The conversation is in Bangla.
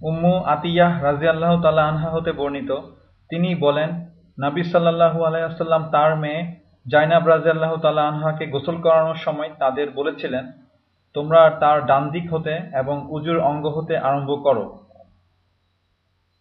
উম্মু আতিয়াহ রাজিয়াল্লাহ তালা আনহা হতে বর্ণিত। তিনি বলেন, নাবি সাল্লাল্লাহু আলাইসাল্লাম তার মেয়ে জাইনাব রাজিয়াল্লাহ তালা আনহাকে গোসল করানোর সময় তাদের বলেছিলেন, তোমরা তার ডান দিক হতে এবং উজুর অঙ্গ হতে আরম্ভ করো।